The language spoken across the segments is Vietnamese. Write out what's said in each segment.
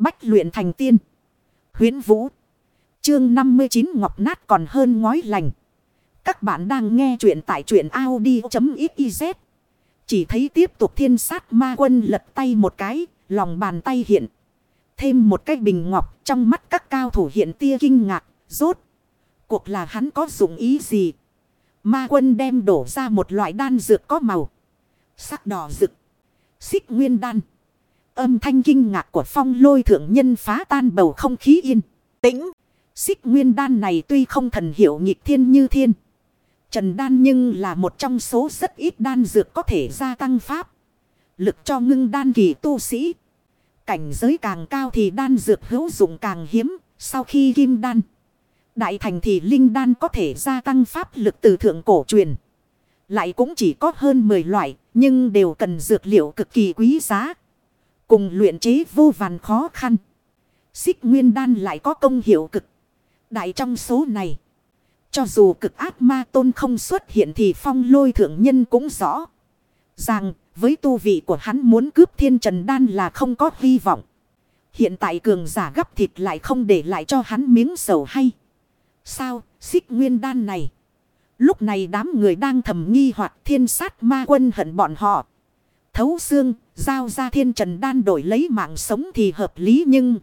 Bách luyện thành tiên. Huyến Vũ. Chương 59 Ngọc Nát còn hơn ngói lành. Các bạn đang nghe truyện tại truyện Audi.xyz. Chỉ thấy tiếp tục thiên sát ma quân lật tay một cái, lòng bàn tay hiện. Thêm một cái bình ngọc trong mắt các cao thủ hiện tia kinh ngạc, rốt. Cuộc là hắn có dụng ý gì? Ma quân đem đổ ra một loại đan dược có màu. Sắc đỏ rực. Xích nguyên đan. Âm thanh kinh ngạc của phong lôi thượng nhân phá tan bầu không khí yên. Tĩnh. Xích nguyên đan này tuy không thần hiệu nghịch thiên như thiên. Trần đan nhưng là một trong số rất ít đan dược có thể gia tăng pháp. Lực cho ngưng đan kỳ tu sĩ. Cảnh giới càng cao thì đan dược hữu dụng càng hiếm. Sau khi kim đan. Đại thành thì linh đan có thể gia tăng pháp lực từ thượng cổ truyền. Lại cũng chỉ có hơn 10 loại. Nhưng đều cần dược liệu cực kỳ quý giá. Cùng luyện chế vô vàn khó khăn. Xích nguyên đan lại có công hiệu cực. Đại trong số này. Cho dù cực ác ma tôn không xuất hiện thì phong lôi thượng nhân cũng rõ. Rằng với tu vị của hắn muốn cướp thiên trần đan là không có hy vọng. Hiện tại cường giả gấp thịt lại không để lại cho hắn miếng sầu hay. Sao xích nguyên đan này. Lúc này đám người đang thầm nghi hoặc thiên sát ma quân hận bọn họ. Thấu xương, giao ra thiên trần đan đổi lấy mạng sống thì hợp lý nhưng...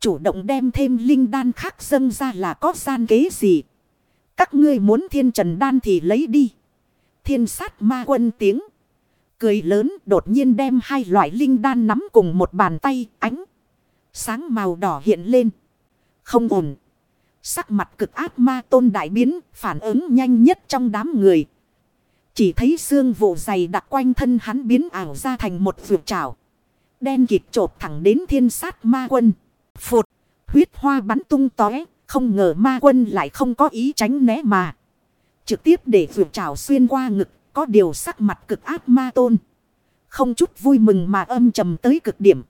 Chủ động đem thêm linh đan khác dâng ra là có gian kế gì. Các ngươi muốn thiên trần đan thì lấy đi. Thiên sát ma quân tiếng. Cười lớn đột nhiên đem hai loại linh đan nắm cùng một bàn tay ánh. Sáng màu đỏ hiện lên. Không ổn. Sắc mặt cực ác ma tôn đại biến phản ứng nhanh nhất trong đám người. Chỉ thấy xương vụ dày đặc quanh thân hắn biến ảo ra thành một vượt trào. Đen kịt trộp thẳng đến thiên sát ma quân. Phụt, huyết hoa bắn tung tóe, không ngờ ma quân lại không có ý tránh né mà. Trực tiếp để vượt trào xuyên qua ngực, có điều sắc mặt cực ác ma tôn. Không chút vui mừng mà âm trầm tới cực điểm.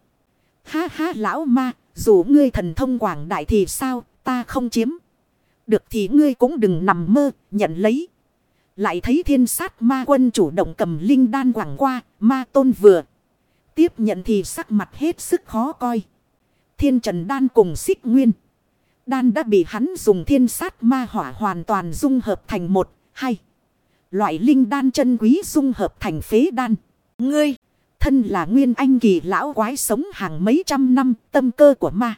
Ha ha lão ma, dù ngươi thần thông quảng đại thì sao, ta không chiếm. Được thì ngươi cũng đừng nằm mơ, nhận lấy. Lại thấy thiên sát ma quân chủ động cầm linh đan quảng qua, ma tôn vừa. Tiếp nhận thì sắc mặt hết sức khó coi. Thiên trần đan cùng xích nguyên. Đan đã bị hắn dùng thiên sát ma hỏa hoàn toàn dung hợp thành một, hai. Loại linh đan chân quý dung hợp thành phế đan. Ngươi, thân là nguyên anh kỳ lão quái sống hàng mấy trăm năm tâm cơ của ma.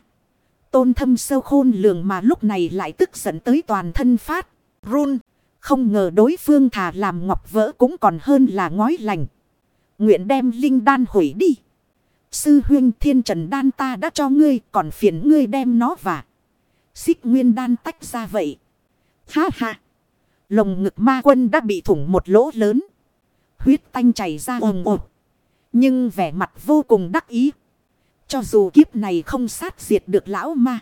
Tôn thâm sâu khôn lường mà lúc này lại tức giận tới toàn thân phát. Run, không ngờ đối phương thà làm ngọc vỡ cũng còn hơn là ngói lành. Nguyện đem linh đan hủy đi. Sư huyên thiên trần đan ta đã cho ngươi, còn phiền ngươi đem nó và Xích nguyên đan tách ra vậy. Ha ha. Lồng ngực ma quân đã bị thủng một lỗ lớn. Huyết tanh chảy ra ồm ồm. Nhưng vẻ mặt vô cùng đắc ý. Cho dù kiếp này không sát diệt được lão ma.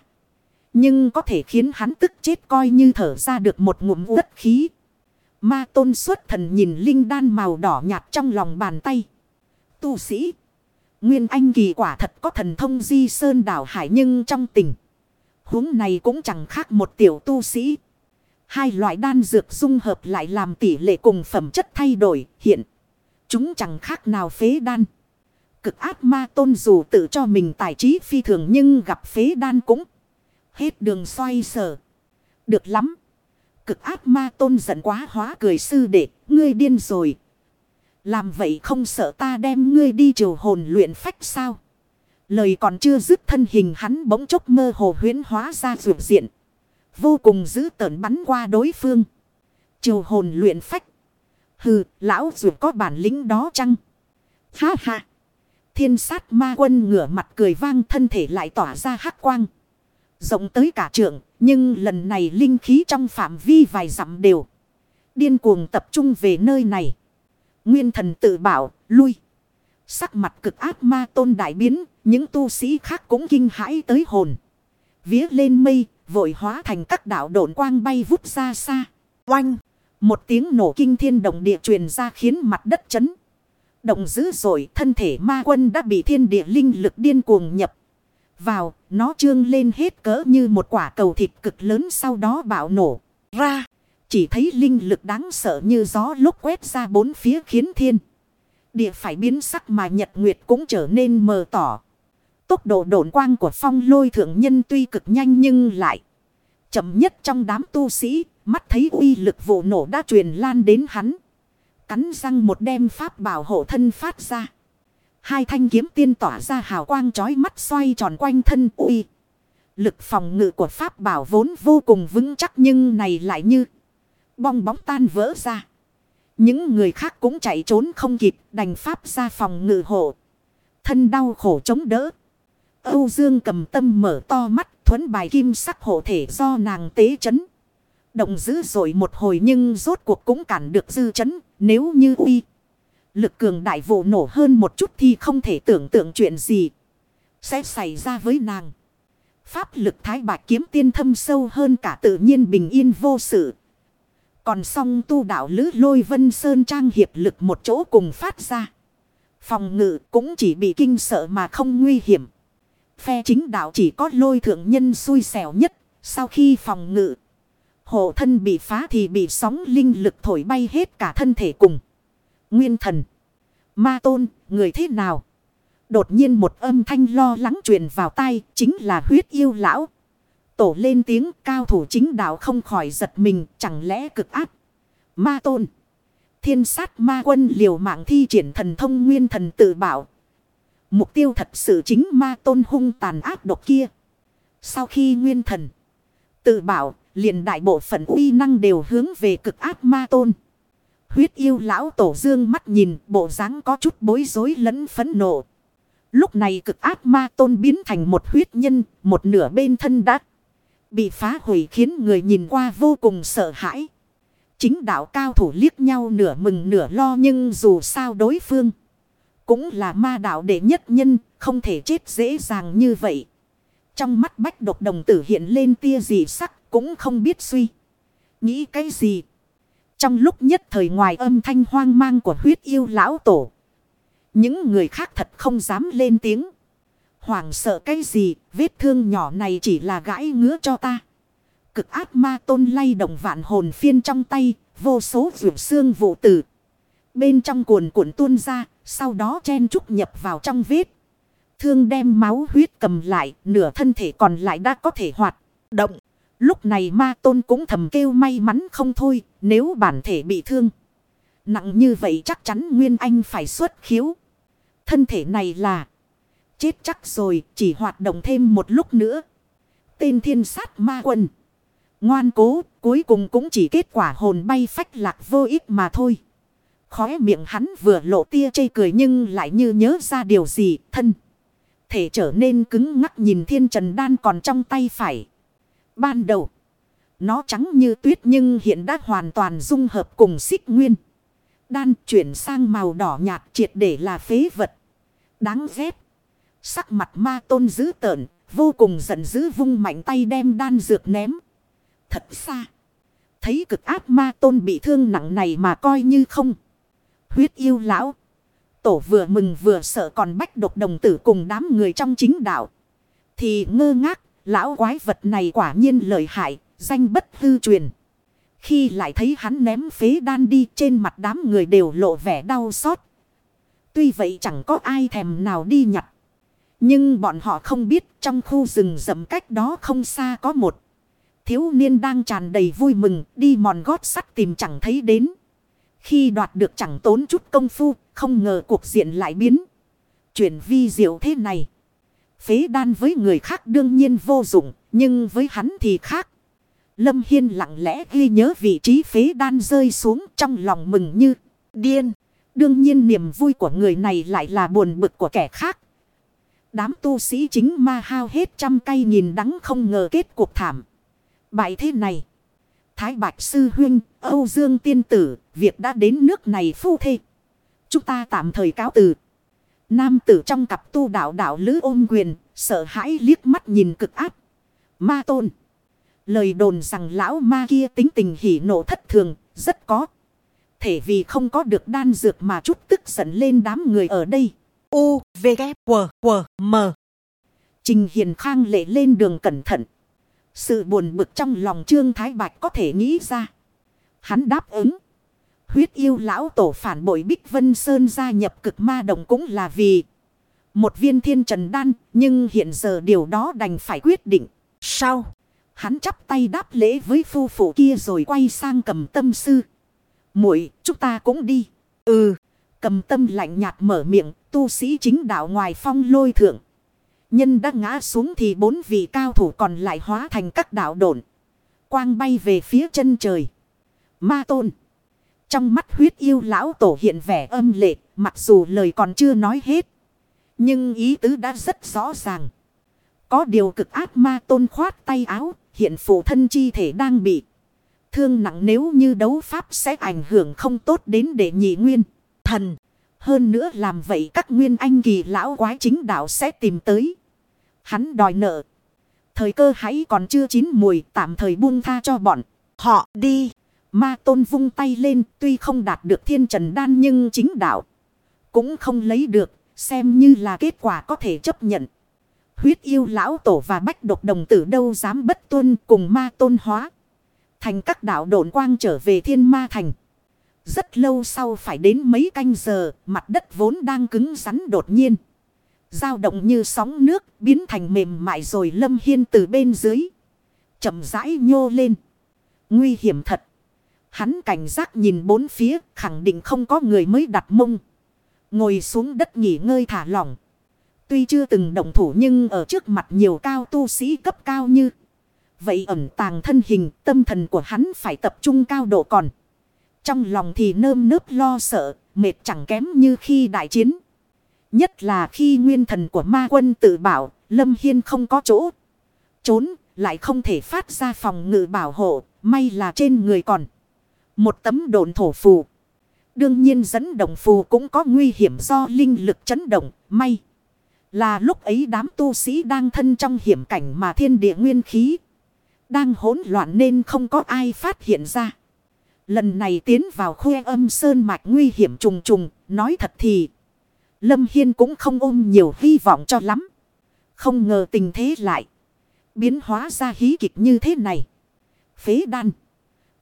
Nhưng có thể khiến hắn tức chết coi như thở ra được một ngụm đất khí. Ma tôn xuất thần nhìn linh đan màu đỏ nhạt trong lòng bàn tay. Tu sĩ. Nguyên anh kỳ quả thật có thần thông di sơn đảo hải nhưng trong tình. huống này cũng chẳng khác một tiểu tu sĩ. Hai loại đan dược dung hợp lại làm tỷ lệ cùng phẩm chất thay đổi, hiện. Chúng chẳng khác nào phế đan. Cực ác ma tôn dù tự cho mình tài trí phi thường nhưng gặp phế đan cũng hết đường xoay sở. Được lắm. Cực ác ma tôn giận quá hóa cười sư đệ, ngươi điên rồi. Làm vậy không sợ ta đem ngươi đi triều hồn luyện phách sao? Lời còn chưa dứt thân hình hắn bỗng chốc mơ hồ huyến hóa ra rượu diện. Vô cùng dữ tợn bắn qua đối phương. Triều hồn luyện phách. Hừ, lão rượu có bản lĩnh đó chăng? Ha ha. Thiên sát ma quân ngửa mặt cười vang thân thể lại tỏa ra hắc quang. Rộng tới cả trượng, nhưng lần này linh khí trong phạm vi vài dặm đều. Điên cuồng tập trung về nơi này. Nguyên thần tự bảo, lui. Sắc mặt cực ác ma tôn đại biến, những tu sĩ khác cũng kinh hãi tới hồn. Vía lên mây, vội hóa thành các đảo độn quang bay vút ra xa. Oanh! Một tiếng nổ kinh thiên động địa truyền ra khiến mặt đất chấn. Động dữ dội, thân thể ma quân đã bị thiên địa linh lực điên cuồng nhập. Vào, nó trương lên hết cỡ như một quả cầu thịt cực lớn sau đó bạo nổ. Ra, chỉ thấy linh lực đáng sợ như gió lúc quét ra bốn phía khiến thiên. Địa phải biến sắc mà nhật nguyệt cũng trở nên mờ tỏ. Tốc độ độn quang của phong lôi thượng nhân tuy cực nhanh nhưng lại chậm nhất trong đám tu sĩ, mắt thấy uy lực vụ nổ đã truyền lan đến hắn. Cắn răng một đem pháp bảo hộ thân phát ra. Hai thanh kiếm tiên tỏa ra hào quang chói mắt xoay tròn quanh thân uy. Lực phòng ngự của pháp bảo vốn vô cùng vững chắc nhưng này lại như bong bóng tan vỡ ra. Những người khác cũng chạy trốn không kịp, đành pháp ra phòng ngự hộ. Thân đau khổ chống đỡ. Âu Dương cầm tâm mở to mắt, thuấn bài kim sắc hộ thể do nàng tế chấn. Động dữ rồi một hồi nhưng rốt cuộc cũng cản được dư chấn, nếu như uy. Lực cường đại vụ nổ hơn một chút thì không thể tưởng tượng chuyện gì sẽ xảy ra với nàng. Pháp lực thái bạch kiếm tiên thâm sâu hơn cả tự nhiên bình yên vô sự. Còn song tu đạo lứ lôi vân sơn trang hiệp lực một chỗ cùng phát ra. Phòng ngự cũng chỉ bị kinh sợ mà không nguy hiểm. Phe chính đạo chỉ có lôi thượng nhân xui xẻo nhất. Sau khi phòng ngự, hộ thân bị phá thì bị sóng linh lực thổi bay hết cả thân thể cùng. Nguyên thần, ma tôn, người thế nào? Đột nhiên một âm thanh lo lắng truyền vào tai, chính là huyết yêu lão. Tổ lên tiếng cao thủ chính đạo không khỏi giật mình, chẳng lẽ cực áp. Ma tôn. Thiên sát ma quân liều mạng thi triển thần thông nguyên thần tự bảo. Mục tiêu thật sự chính ma tôn hung tàn ác độc kia. Sau khi nguyên thần tự bảo, liền đại bộ phận uy năng đều hướng về cực áp ma tôn. Huyết yêu lão tổ dương mắt nhìn bộ dáng có chút bối rối lẫn phấn nộ. Lúc này cực ác ma tôn biến thành một huyết nhân, một nửa bên thân đã bị phá hủy khiến người nhìn qua vô cùng sợ hãi. Chính đạo cao thủ liếc nhau nửa mừng nửa lo nhưng dù sao đối phương cũng là ma đạo đệ nhất nhân, không thể chết dễ dàng như vậy. Trong mắt bách độc đồng tử hiện lên tia gì sắc cũng không biết suy. Nghĩ cái gì? Trong lúc nhất thời ngoài âm thanh hoang mang của huyết yêu lão tổ. Những người khác thật không dám lên tiếng. Hoảng sợ cái gì, vết thương nhỏ này chỉ là gãi ngứa cho ta. Cực ác ma tôn lay động vạn hồn phiên trong tay, vô số vượt xương vụ tử. Bên trong cuồn cuộn tuôn ra, sau đó chen trúc nhập vào trong vết. Thương đem máu huyết cầm lại, nửa thân thể còn lại đã có thể hoạt động. Lúc này ma tôn cũng thầm kêu may mắn không thôi, nếu bản thể bị thương. Nặng như vậy chắc chắn Nguyên Anh phải xuất khiếu. Thân thể này là chết chắc rồi, chỉ hoạt động thêm một lúc nữa. Tên thiên sát ma quân. Ngoan cố, cuối cùng cũng chỉ kết quả hồn bay phách lạc vô ích mà thôi. Khóe miệng hắn vừa lộ tia chây cười nhưng lại như nhớ ra điều gì, thân. Thể trở nên cứng ngắc nhìn thiên trần đan còn trong tay phải. Ban đầu, nó trắng như tuyết nhưng hiện đã hoàn toàn dung hợp cùng xích nguyên. Đan chuyển sang màu đỏ nhạt triệt để là phế vật. Đáng ghét. Sắc mặt ma tôn dữ tợn, vô cùng giận dữ vung mạnh tay đem đan dược ném. Thật xa. Thấy cực áp ma tôn bị thương nặng này mà coi như không. Huyết yêu lão. Tổ vừa mừng vừa sợ còn bách độc đồng tử cùng đám người trong chính đạo. Thì ngơ ngác, lão quái vật này quả nhiên lợi hại, danh bất hư truyền. Khi lại thấy hắn ném phế đan đi trên mặt đám người đều lộ vẻ đau xót. Tuy vậy chẳng có ai thèm nào đi nhặt. Nhưng bọn họ không biết trong khu rừng rậm cách đó không xa có một. Thiếu niên đang tràn đầy vui mừng đi mòn gót sắt tìm chẳng thấy đến. Khi đoạt được chẳng tốn chút công phu không ngờ cuộc diện lại biến. Chuyển vi diệu thế này. Phế đan với người khác đương nhiên vô dụng nhưng với hắn thì khác. Lâm Hiên lặng lẽ ghi nhớ vị trí phế đan rơi xuống trong lòng mừng như điên. Đương nhiên niềm vui của người này lại là buồn bực của kẻ khác. Đám tu sĩ chính ma hao hết trăm cây nhìn đắng không ngờ kết cuộc thảm. Bại thế này. Thái Bạch Sư Huynh, Âu Dương Tiên Tử, việc đã đến nước này phu thê. Chúng ta tạm thời cáo từ. Nam tử trong cặp tu đạo đạo lứ ôm quyền, sợ hãi liếc mắt nhìn cực áp. Ma tôn. Lời đồn rằng lão ma kia tính tình hỉ nộ thất thường, rất có thể vì không có được đan dược mà chút tức giận lên đám người ở đây. U, V, K, W, W, M. Trình Hiền Khang lệ lên đường cẩn thận. Sự buồn bực trong lòng Trương Thái Bạch có thể nghĩ ra. Hắn đáp ứng. Huyết yêu lão tổ phản bội Bích Vân Sơn gia nhập cực ma đồng cũng là vì Một viên thiên trần đan, nhưng hiện giờ điều đó đành phải quyết định. Sao? Hắn chắp tay đáp lễ với phu phụ kia rồi quay sang cầm tâm sư. muội chúng ta cũng đi. Ừ, cầm tâm lạnh nhạt mở miệng, tu sĩ chính đạo ngoài phong lôi thượng. Nhân đã ngã xuống thì bốn vị cao thủ còn lại hóa thành các đạo độn. Quang bay về phía chân trời. Ma tôn. Trong mắt huyết yêu lão tổ hiện vẻ âm lệ, mặc dù lời còn chưa nói hết. Nhưng ý tứ đã rất rõ ràng. Có điều cực ác ma tôn khoát tay áo, hiện phụ thân chi thể đang bị thương nặng nếu như đấu pháp sẽ ảnh hưởng không tốt đến đệ nhị nguyên. Thần, hơn nữa làm vậy các nguyên anh kỳ lão quái chính đạo sẽ tìm tới. Hắn đòi nợ. Thời cơ hãy còn chưa chín mùi tạm thời buông tha cho bọn. Họ đi. Ma tôn vung tay lên tuy không đạt được thiên trần đan nhưng chính đạo. Cũng không lấy được. Xem như là kết quả có thể chấp nhận. Huyết yêu lão tổ và bách độc đồng tử đâu dám bất tuân cùng ma tôn hóa. Thành các đạo độn quang trở về thiên ma thành. Rất lâu sau phải đến mấy canh giờ, mặt đất vốn đang cứng rắn đột nhiên dao động như sóng nước, biến thành mềm mại rồi lâm hiên từ bên dưới. chậm rãi nhô lên. Nguy hiểm thật. Hắn cảnh giác nhìn bốn phía, khẳng định không có người mới đặt mông. Ngồi xuống đất nghỉ ngơi thả lỏng. Tuy chưa từng động thủ nhưng ở trước mặt nhiều cao tu sĩ cấp cao như. Vậy ẩn tàng thân hình tâm thần của hắn phải tập trung cao độ còn. Trong lòng thì nơm nớp lo sợ, mệt chẳng kém như khi đại chiến. Nhất là khi nguyên thần của ma quân tự bảo, Lâm Hiên không có chỗ. Trốn, lại không thể phát ra phòng ngự bảo hộ, may là trên người còn. Một tấm độn thổ phù. Đương nhiên dẫn động phù cũng có nguy hiểm do linh lực chấn động, may. Là lúc ấy đám tu sĩ đang thân trong hiểm cảnh mà thiên địa nguyên khí. Đang hỗn loạn nên không có ai phát hiện ra. Lần này tiến vào khuê âm sơn mạch nguy hiểm trùng trùng, nói thật thì... Lâm Hiên cũng không ôm nhiều hy vọng cho lắm. Không ngờ tình thế lại. Biến hóa ra hí kịch như thế này. Phế đan.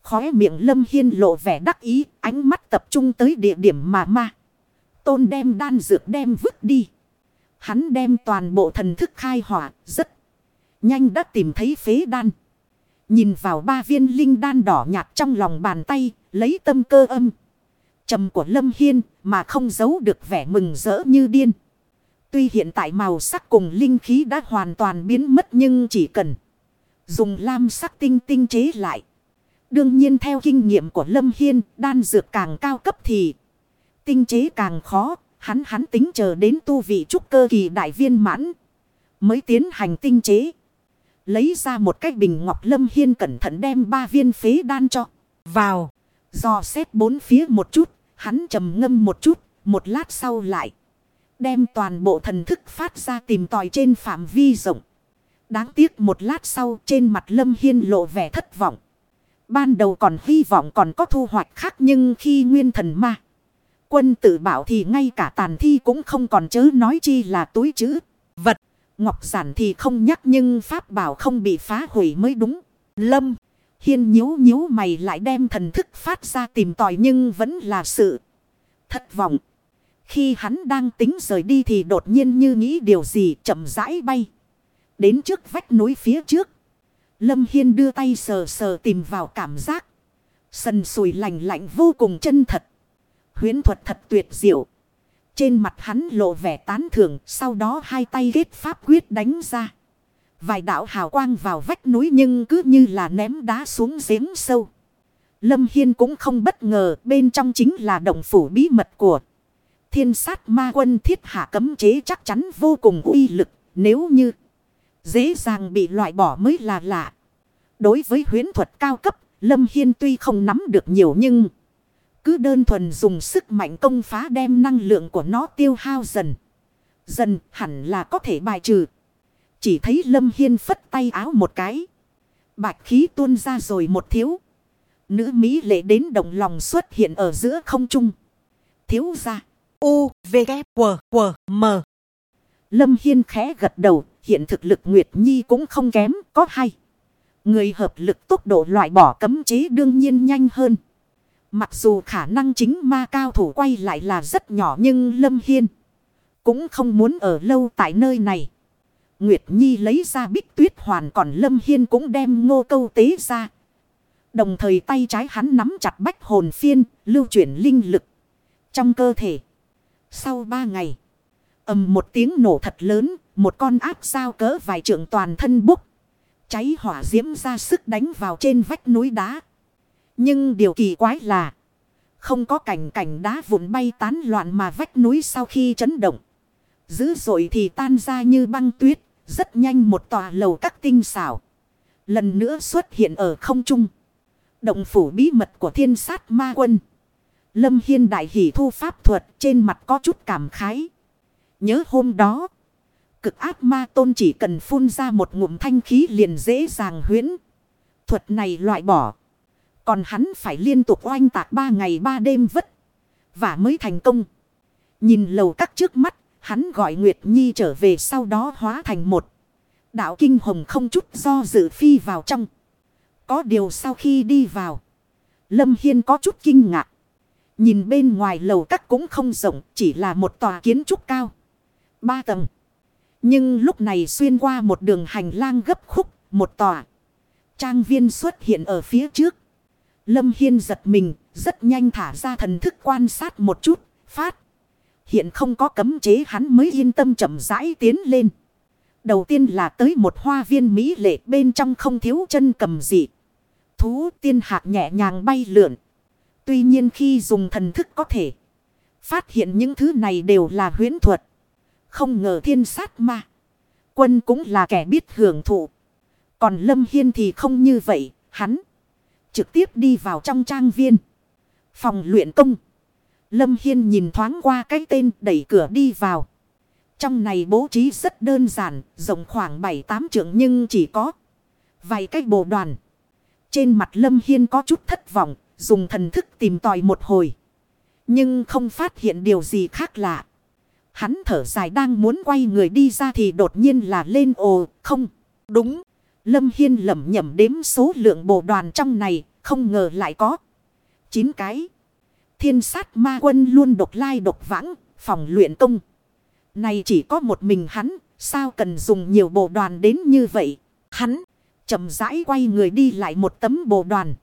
Khóe miệng Lâm Hiên lộ vẻ đắc ý. Ánh mắt tập trung tới địa điểm mà ma. Tôn đem đan dược đem vứt đi. Hắn đem toàn bộ thần thức khai hỏa. Rất nhanh đã tìm thấy phế đan. Nhìn vào ba viên linh đan đỏ nhạt trong lòng bàn tay. Lấy tâm cơ âm trầm của Lâm Hiên mà không giấu được vẻ mừng rỡ như điên. Tuy hiện tại màu sắc cùng linh khí đã hoàn toàn biến mất nhưng chỉ cần dùng lam sắc tinh tinh chế lại. Đương nhiên theo kinh nghiệm của Lâm Hiên, đan dược càng cao cấp thì tinh chế càng khó. Hắn hắn tính chờ đến tu vị trúc cơ kỳ đại viên mãn mới tiến hành tinh chế. Lấy ra một cái bình ngọc Lâm Hiên cẩn thận đem ba viên phế đan cho vào. dò xét bốn phía một chút Hắn trầm ngâm một chút, một lát sau lại. Đem toàn bộ thần thức phát ra tìm tòi trên phạm vi rộng. Đáng tiếc một lát sau trên mặt Lâm Hiên lộ vẻ thất vọng. Ban đầu còn hy vọng còn có thu hoạch khác nhưng khi nguyên thần ma. Quân tự bảo thì ngay cả tàn thi cũng không còn chớ nói chi là túi chữ. Vật. Ngọc giản thì không nhắc nhưng pháp bảo không bị phá hủy mới đúng. Lâm. Hiên nhíu nhíu mày lại đem thần thức phát ra tìm tòi nhưng vẫn là sự thất vọng. Khi hắn đang tính rời đi thì đột nhiên như nghĩ điều gì chậm rãi bay. Đến trước vách núi phía trước. Lâm Hiên đưa tay sờ sờ tìm vào cảm giác. Sần sùi lạnh lạnh vô cùng chân thật. Huyến thuật thật tuyệt diệu. Trên mặt hắn lộ vẻ tán thưởng. Sau đó hai tay kết pháp quyết đánh ra. Vài đạo hào quang vào vách núi nhưng cứ như là ném đá xuống giếng sâu. Lâm Hiên cũng không bất ngờ, bên trong chính là động phủ bí mật của thiên sát ma quân thiết hạ cấm chế chắc chắn vô cùng uy lực, nếu như dễ dàng bị loại bỏ mới là lạ. Đối với huyến thuật cao cấp, Lâm Hiên tuy không nắm được nhiều nhưng cứ đơn thuần dùng sức mạnh công phá đem năng lượng của nó tiêu hao dần. Dần hẳn là có thể bài trừ. Chỉ thấy Lâm Hiên phất tay áo một cái. Bạch khí tuôn ra rồi một thiếu. Nữ Mỹ lệ đến đồng lòng xuất hiện ở giữa không trung. Thiếu ra. U, V, K, W, W, M. Lâm Hiên khẽ gật đầu. Hiện thực lực Nguyệt Nhi cũng không kém. Có hay. Người hợp lực tốc độ loại bỏ cấm chế đương nhiên nhanh hơn. Mặc dù khả năng chính ma cao thủ quay lại là rất nhỏ nhưng Lâm Hiên cũng không muốn ở lâu tại nơi này. Nguyệt Nhi lấy ra bích tuyết hoàn còn Lâm Hiên cũng đem ngô câu tế ra. Đồng thời tay trái hắn nắm chặt bách hồn phiên, lưu chuyển linh lực trong cơ thể. Sau ba ngày, ầm một tiếng nổ thật lớn, một con áp sao cỡ vài trượng toàn thân bốc. Cháy hỏa diễm ra sức đánh vào trên vách núi đá. Nhưng điều kỳ quái là, không có cảnh cảnh đá vụn bay tán loạn mà vách núi sau khi chấn động. Dữ dội thì tan ra như băng tuyết, rất nhanh một tòa lầu các tinh xảo. Lần nữa xuất hiện ở không trung. Động phủ bí mật của thiên sát ma quân. Lâm Hiên đại hỷ thu pháp thuật trên mặt có chút cảm khái. Nhớ hôm đó. Cực ác ma tôn chỉ cần phun ra một ngụm thanh khí liền dễ dàng huyễn. Thuật này loại bỏ. Còn hắn phải liên tục oanh tạc ba ngày ba đêm vất. Và mới thành công. Nhìn lầu các trước mắt. Hắn gọi Nguyệt Nhi trở về sau đó hóa thành một. Đạo kinh hồng không chút do dự phi vào trong. Có điều sau khi đi vào. Lâm Hiên có chút kinh ngạc. Nhìn bên ngoài lầu các cũng không rộng, chỉ là một tòa kiến trúc cao. Ba tầng. Nhưng lúc này xuyên qua một đường hành lang gấp khúc, một tòa. Trang viên xuất hiện ở phía trước. Lâm Hiên giật mình, rất nhanh thả ra thần thức quan sát một chút, phát. Hiện không có cấm chế hắn mới yên tâm chậm rãi tiến lên. Đầu tiên là tới một hoa viên mỹ lệ bên trong không thiếu chân cầm dị. Thú tiên hạc nhẹ nhàng bay lượn. Tuy nhiên khi dùng thần thức có thể phát hiện những thứ này đều là huyễn thuật. Không ngờ thiên sát ma. Quân cũng là kẻ biết hưởng thụ. Còn Lâm Hiên thì không như vậy. Hắn trực tiếp đi vào trong trang viên. Phòng luyện công. Lâm Hiên nhìn thoáng qua cái tên đẩy cửa đi vào. Trong này bố trí rất đơn giản, rộng khoảng 7-8 trượng nhưng chỉ có vài cái bộ đoàn. Trên mặt Lâm Hiên có chút thất vọng, Dùng thần thức tìm tòi một hồi. Nhưng không phát hiện điều gì khác lạ. Hắn thở dài đang muốn quay người đi ra thì đột nhiên là lên ồ, không, đúng. Lâm Hiên lẩm nhẩm đếm số lượng bộ đoàn trong này, không ngờ lại có. chín cái. Thiên sát ma quân luôn độc lai độc vãng, phòng luyện công. Này chỉ có một mình hắn, sao cần dùng nhiều bộ đoàn đến như vậy? Hắn chậm rãi quay người đi lại một tấm bộ đoàn.